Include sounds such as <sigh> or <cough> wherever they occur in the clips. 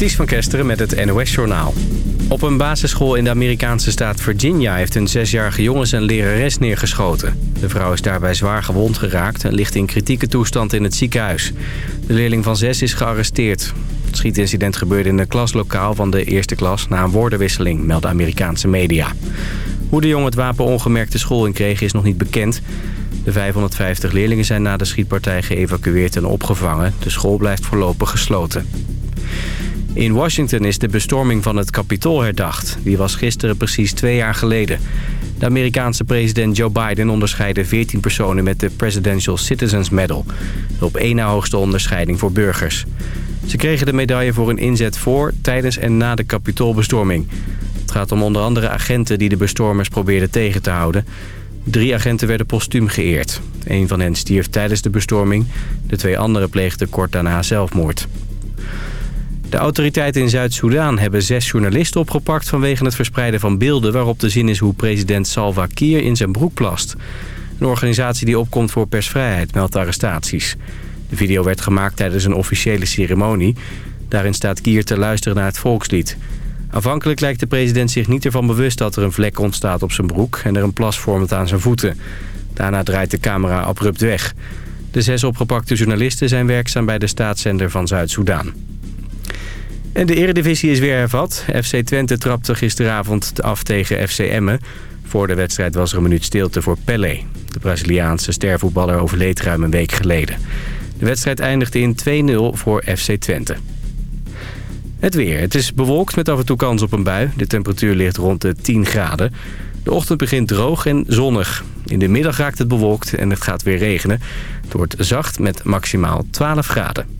Ties van Kesteren met het NOS-journaal. Op een basisschool in de Amerikaanse staat Virginia... heeft een zesjarige jongen zijn lerares neergeschoten. De vrouw is daarbij zwaar gewond geraakt... en ligt in kritieke toestand in het ziekenhuis. De leerling van zes is gearresteerd. Het schietincident gebeurde in een klaslokaal van de eerste klas... na een woordenwisseling, melden Amerikaanse media. Hoe de jongen het wapen ongemerkt de school in kreeg is nog niet bekend... De 550 leerlingen zijn na de schietpartij geëvacueerd en opgevangen. De school blijft voorlopig gesloten. In Washington is de bestorming van het Capitool herdacht. Die was gisteren precies twee jaar geleden. De Amerikaanse president Joe Biden onderscheidde 14 personen met de Presidential Citizens Medal. De op één na hoogste onderscheiding voor burgers. Ze kregen de medaille voor een inzet voor, tijdens en na de Capitoolbestorming. Het gaat om onder andere agenten die de bestormers probeerden tegen te houden. Drie agenten werden postuum geëerd. Een van hen stierf tijdens de bestorming. De twee anderen pleegden kort daarna zelfmoord. De autoriteiten in Zuid-Soedan hebben zes journalisten opgepakt... vanwege het verspreiden van beelden waarop te zien is hoe president Salva Kiir in zijn broek plast. Een organisatie die opkomt voor persvrijheid meldt arrestaties. De video werd gemaakt tijdens een officiële ceremonie. Daarin staat Kier te luisteren naar het volkslied. Afhankelijk lijkt de president zich niet ervan bewust dat er een vlek ontstaat op zijn broek... en er een plas vormt aan zijn voeten. Daarna draait de camera abrupt weg. De zes opgepakte journalisten zijn werkzaam bij de staatszender van Zuid-Soedan. En de eredivisie is weer hervat. FC Twente trapte gisteravond af tegen FC Emmen. Voor de wedstrijd was er een minuut stilte voor Pelé. De Braziliaanse stervoetballer overleed ruim een week geleden. De wedstrijd eindigde in 2-0 voor FC Twente. Het weer. Het is bewolkt met af en toe kans op een bui. De temperatuur ligt rond de 10 graden. De ochtend begint droog en zonnig. In de middag raakt het bewolkt en het gaat weer regenen. Het wordt zacht met maximaal 12 graden.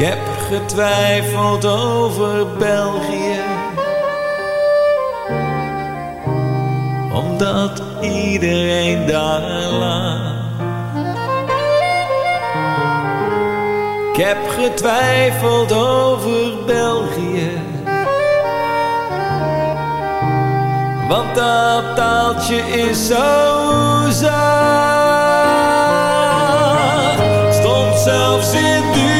Ik heb getwijfeld over België. Omdat iedereen daar lag. Ik heb getwijfeld over België. Want dat taaltje is zo Stond zelfs in dubio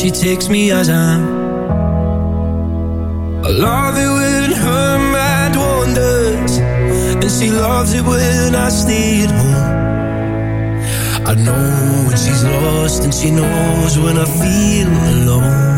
She takes me as I am. I love it when her mind wanders And she loves it when I stay at home I know when she's lost and she knows when I feel alone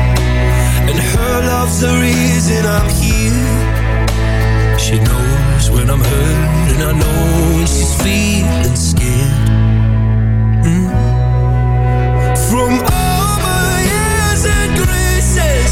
and her love's the reason I'm here. She knows when I'm hurt, and I know when she's feeling scared. Mm. From all my years and graces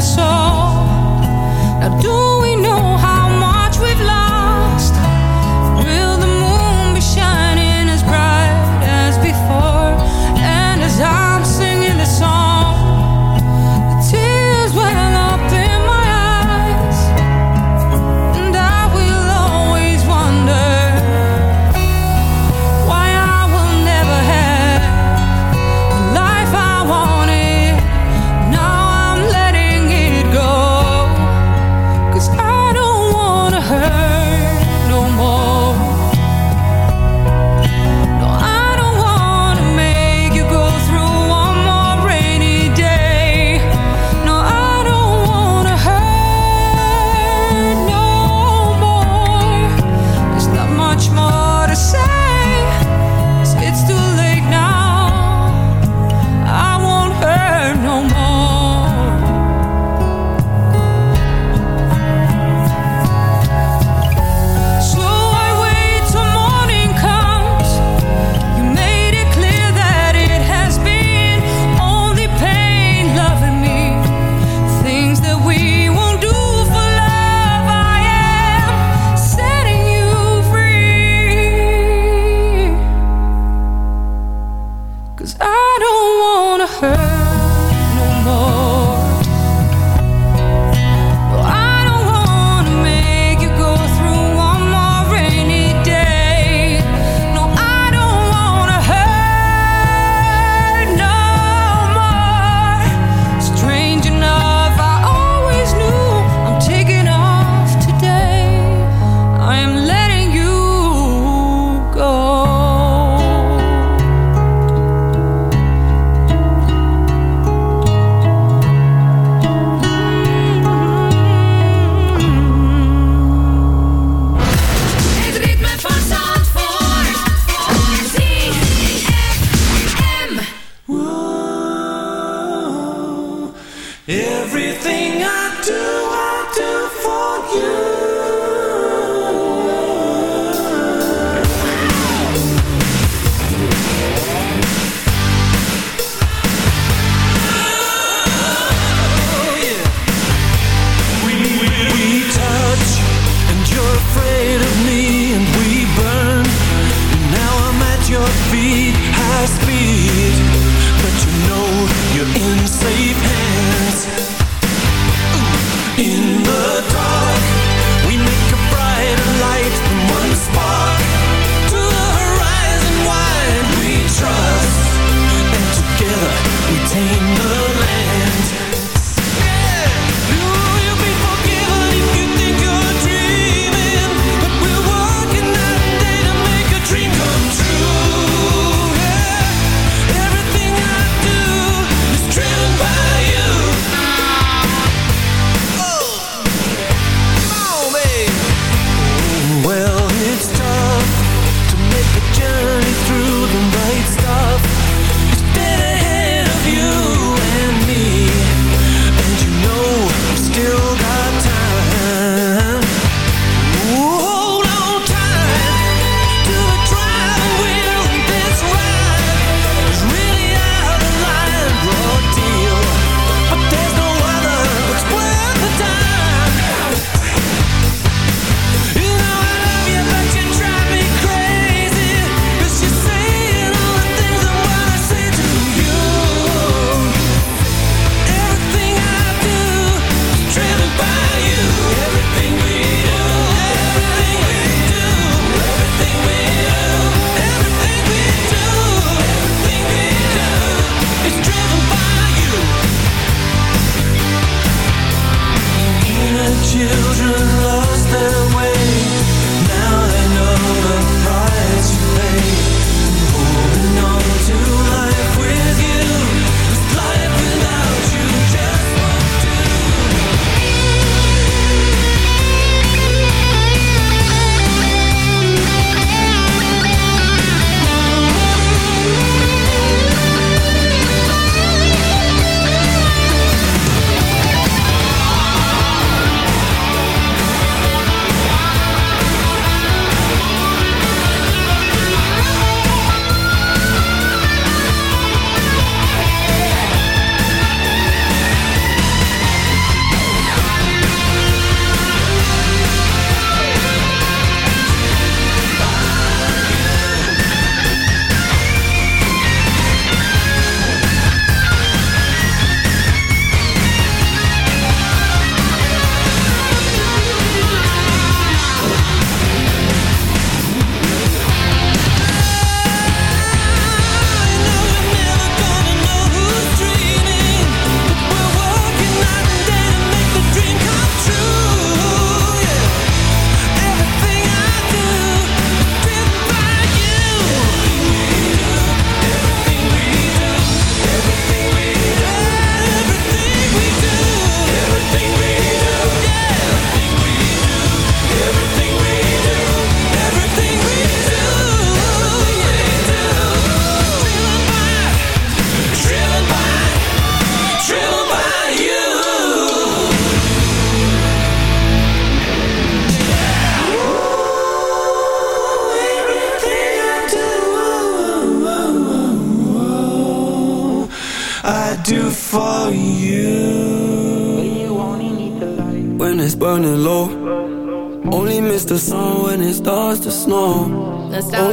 In the dark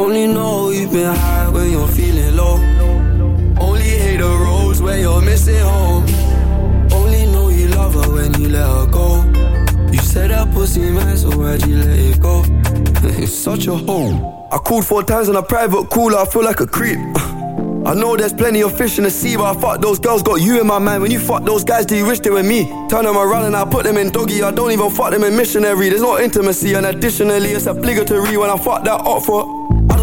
Only know you've been high when you're feeling low. Only hate the roads when you're missing home. Only know you love her when you let her go. You said that pussy man, so why'd you let it go? <laughs> it's such a hole. I called four times on a private cooler, I feel like a creep. <sighs> I know there's plenty of fish in the sea, but I fuck those girls, got you in my mind. When you fuck those guys, do you wish they were me? Turn them around and I put them in doggy. I don't even fuck them in missionary. There's no intimacy, and additionally, it's obligatory when I fuck that up for.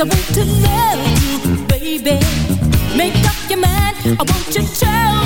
I want to love you, baby. Make up your mind, I want you to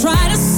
try to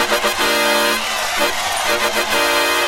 Thank you.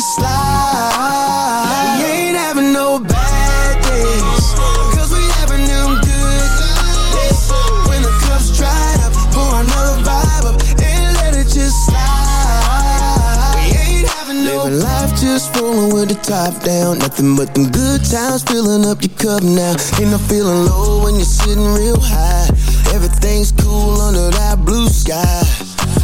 just. We ain't having no bad we having them good. When the cup's dried up, pour another vibe up and let it just slide. We ain't having no Living life just rolling with the top down. Nothing but them good times filling up your cup now. Ain't no feeling low when you're sitting real high. Everything's cool under that blue sky